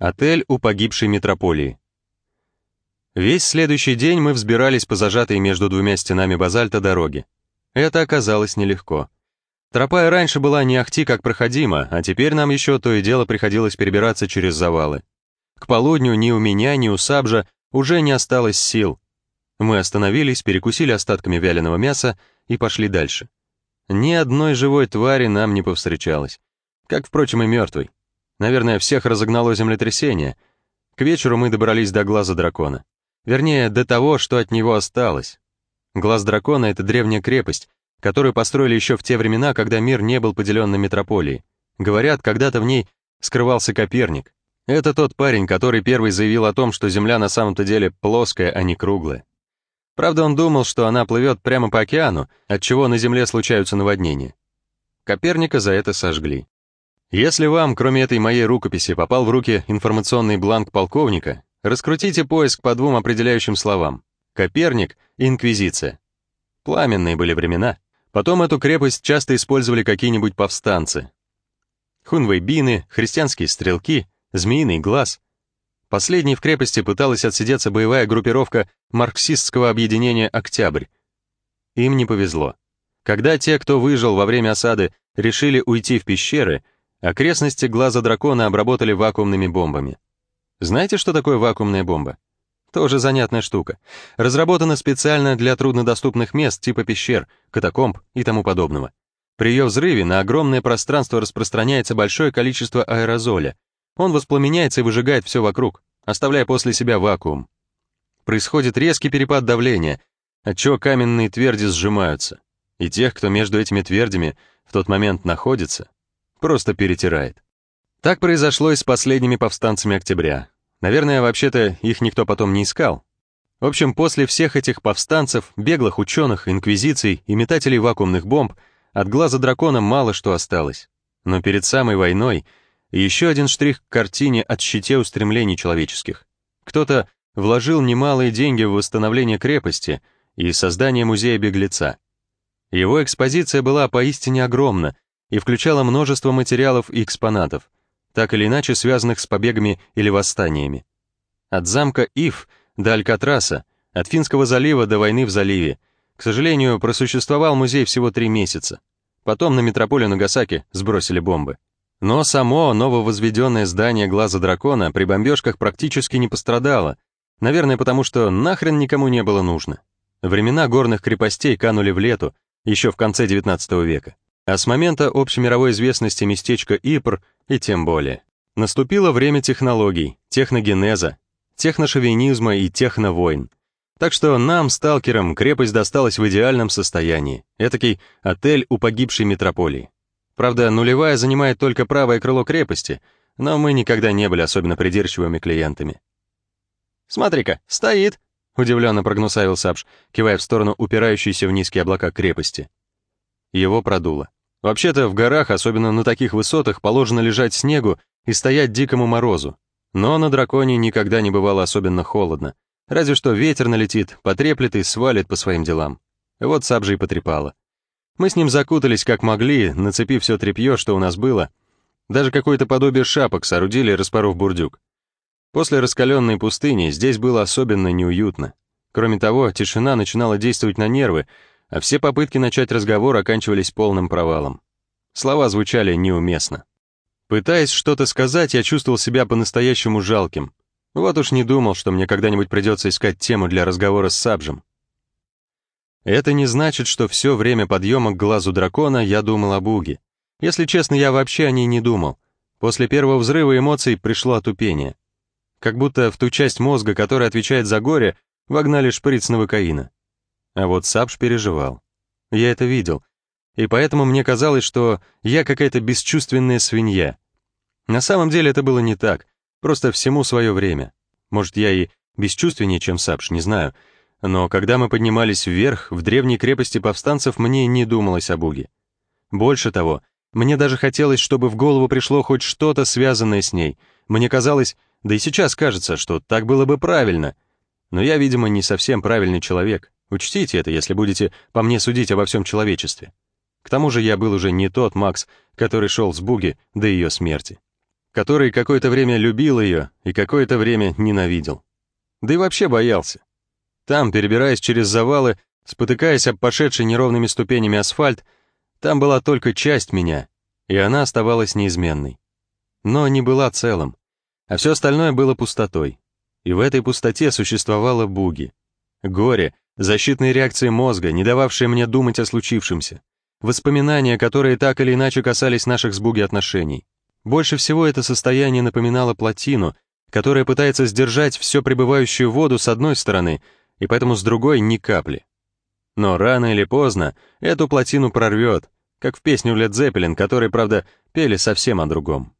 Отель у погибшей метрополии. Весь следующий день мы взбирались по зажатой между двумя стенами базальта дороге. Это оказалось нелегко. Тропа и раньше была не ахти как проходима, а теперь нам еще то и дело приходилось перебираться через завалы. К полудню ни у меня, ни у Сабжа уже не осталось сил. Мы остановились, перекусили остатками вяленого мяса и пошли дальше. Ни одной живой твари нам не повстречалось, как, впрочем, и мертвой. Наверное, всех разогнало землетрясение. К вечеру мы добрались до глаза дракона. Вернее, до того, что от него осталось. Глаз дракона — это древняя крепость, которую построили еще в те времена, когда мир не был поделен на метрополии. Говорят, когда-то в ней скрывался Коперник. Это тот парень, который первый заявил о том, что Земля на самом-то деле плоская, а не круглая. Правда, он думал, что она плывет прямо по океану, отчего на Земле случаются наводнения. Коперника за это сожгли. Если вам, кроме этой моей рукописи, попал в руки информационный бланк полковника, раскрутите поиск по двум определяющим словам. Коперник и Инквизиция. Пламенные были времена. Потом эту крепость часто использовали какие-нибудь повстанцы. Хунвейбины, христианские стрелки, змеиный глаз. Последней в крепости пыталась отсидеться боевая группировка марксистского объединения «Октябрь». Им не повезло. Когда те, кто выжил во время осады, решили уйти в пещеры, Окрестности глаза дракона обработали вакуумными бомбами. Знаете, что такое вакуумная бомба? Тоже занятная штука. Разработана специально для труднодоступных мест типа пещер, катакомб и тому подобного. При ее взрыве на огромное пространство распространяется большое количество аэрозоля. Он воспламеняется и выжигает все вокруг, оставляя после себя вакуум. Происходит резкий перепад давления, отчего каменные тверди сжимаются. И тех, кто между этими твердями в тот момент находится, просто перетирает. Так произошло и с последними повстанцами октября. Наверное, вообще-то их никто потом не искал. В общем, после всех этих повстанцев, беглых ученых, инквизиций и метателей вакуумных бомб от глаза дракона мало что осталось. Но перед самой войной еще один штрих к картине от щите устремлений человеческих. Кто-то вложил немалые деньги в восстановление крепости и создание музея беглеца. Его экспозиция была поистине огромна, и включала множество материалов и экспонатов, так или иначе связанных с побегами или восстаниями. От замка Ив до Алькатраса, от Финского залива до войны в заливе. К сожалению, просуществовал музей всего три месяца. Потом на метрополию Нагасаки сбросили бомбы. Но само нововозведенное здание Глаза Дракона при бомбежках практически не пострадало, наверное, потому что нахрен никому не было нужно. Времена горных крепостей канули в лету, еще в конце XIX века. А с момента общемировой известности местечка Ипр и тем более. Наступило время технологий, техногенеза, техношовинизма и техновойн. Так что нам, сталкерам, крепость досталась в идеальном состоянии. Этакий отель у погибшей метрополии. Правда, нулевая занимает только правое крыло крепости, но мы никогда не были особенно придирчивыми клиентами. «Смотри-ка, стоит!» — удивленно прогнусавил Сапш, кивая в сторону упирающейся в низкие облака крепости. Его продуло. Вообще-то в горах, особенно на таких высотах, положено лежать снегу и стоять дикому морозу. Но на драконе никогда не бывало особенно холодно. Разве что ветер налетит, потреплет и свалит по своим делам. Вот Сабжи и потрепало. Мы с ним закутались как могли, нацепив все тряпье, что у нас было. Даже какое-то подобие шапок соорудили, распоров бурдюк. После раскаленной пустыни здесь было особенно неуютно. Кроме того, тишина начинала действовать на нервы, а все попытки начать разговор оканчивались полным провалом. Слова звучали неуместно. Пытаясь что-то сказать, я чувствовал себя по-настоящему жалким. Вот уж не думал, что мне когда-нибудь придется искать тему для разговора с Сабжем. Это не значит, что все время подъема к глазу дракона я думал о Буге. Если честно, я вообще о ней не думал. После первого взрыва эмоций пришло отупение. Как будто в ту часть мозга, которая отвечает за горе, вогнали шприц новокаина. А вот Сапш переживал. Я это видел. И поэтому мне казалось, что я какая-то бесчувственная свинья. На самом деле это было не так. Просто всему свое время. Может, я и бесчувственнее, чем Сапш, не знаю. Но когда мы поднимались вверх, в древней крепости повстанцев, мне не думалось о Буге. Больше того, мне даже хотелось, чтобы в голову пришло хоть что-то, связанное с ней. Мне казалось, да и сейчас кажется, что так было бы правильно. Но я, видимо, не совсем правильный человек. Учтите это, если будете по мне судить обо всем человечестве. К тому же я был уже не тот Макс, который шел с Буги до ее смерти. который какое-то время любил ее и какое-то время ненавидел. Да и вообще боялся. Там, перебираясь через завалы, спотыкаясь об пошедший неровными ступенями асфальт, там была только часть меня, и она оставалась неизменной. Но не была целым, а все остальное было пустотой. И в этой пустоте существовала буги. Горе, защитные реакции мозга, не дававшие мне думать о случившемся. Воспоминания, которые так или иначе касались наших с буги отношений. Больше всего это состояние напоминало плотину, которая пытается сдержать все пребывающую воду с одной стороны, и поэтому с другой ни капли. Но рано или поздно эту плотину прорвет, как в песню Led Zeppelin, которые, правда, пели совсем о другом.